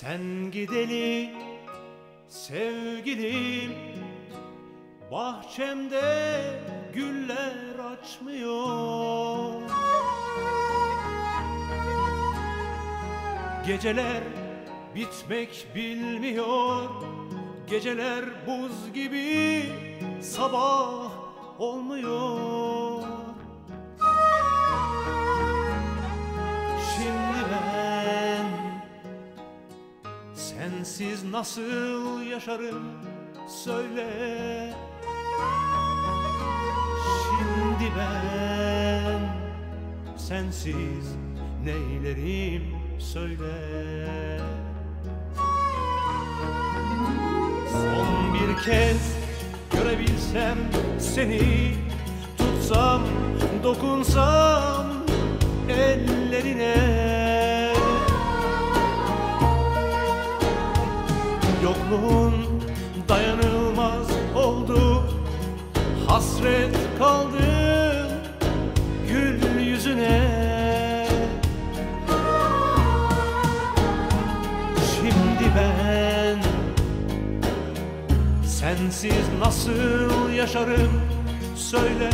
Sen gideli sevgilim Bahçemde güller açmıyor. Geceler bitmek bilmiyor Geceler buz gibi sabah olmuyor sensiz nasıl yaşarım söyle. Şimdi ben sensiz neylerim söyle. Son bir kez görebilsem seni Tutsam, dokunsam ellerine Yokluğun dayanılmaz oldu. Hasret kaldım gül yüzüne. Şimdi ben sensiz nasıl yaşarım söyle.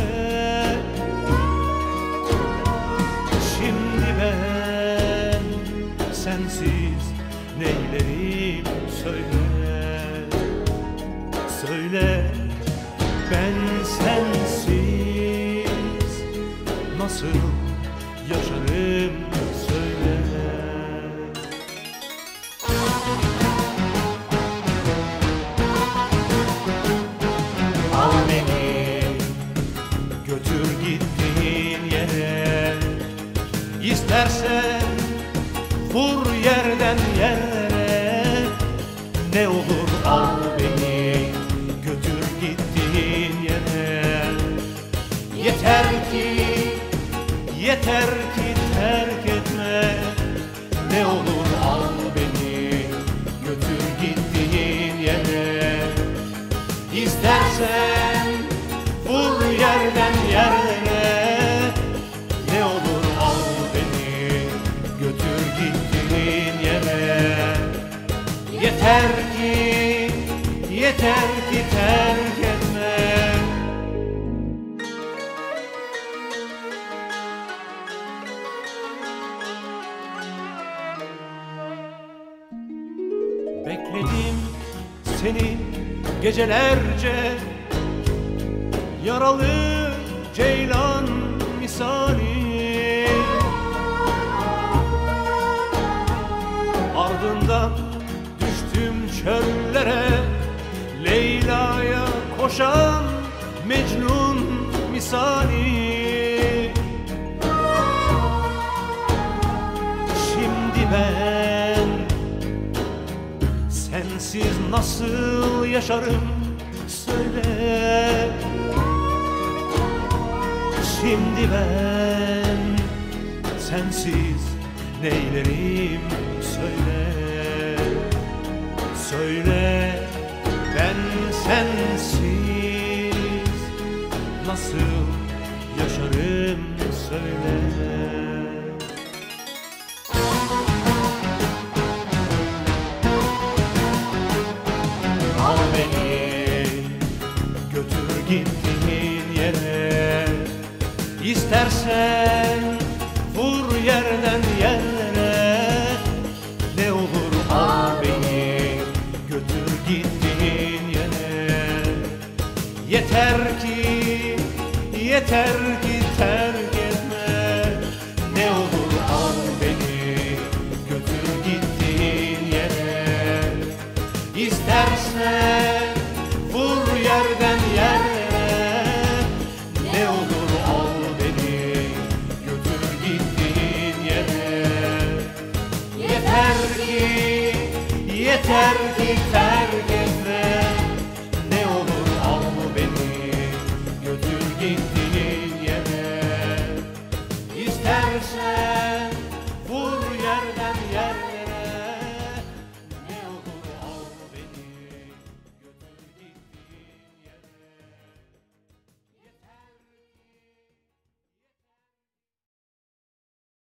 Şimdi ben sensiz neylerim söyle Söyle ben sensiz nasıl yaşarım? Söyle. Al beni götür gittiğin yere. İstersen vur yerden yere. Ne olur yeter ki terk etme. Ne olur al beni götür gittiğin yere. İstersen vur yerden yerlere. Ne olur al beni götür gittiğin yere. Yeter ki, yeter seni gecelerce. Yaralı ceylan misali. Ardından düştüm çöllere. Leyla'ya koşan Mecnun misali nasıl yaşarım? Söyle. Şimdi ben sensiz neylerim? Söyle. Söyle. Ben sensiz nasıl yaşarım? Söyle İstersen vur yerden yerlere Ne olur al beni götür gittiğin yere. Yeter ki, yeter ki terk etme Ne olur al beni götür gittiğin yere. İstersen yere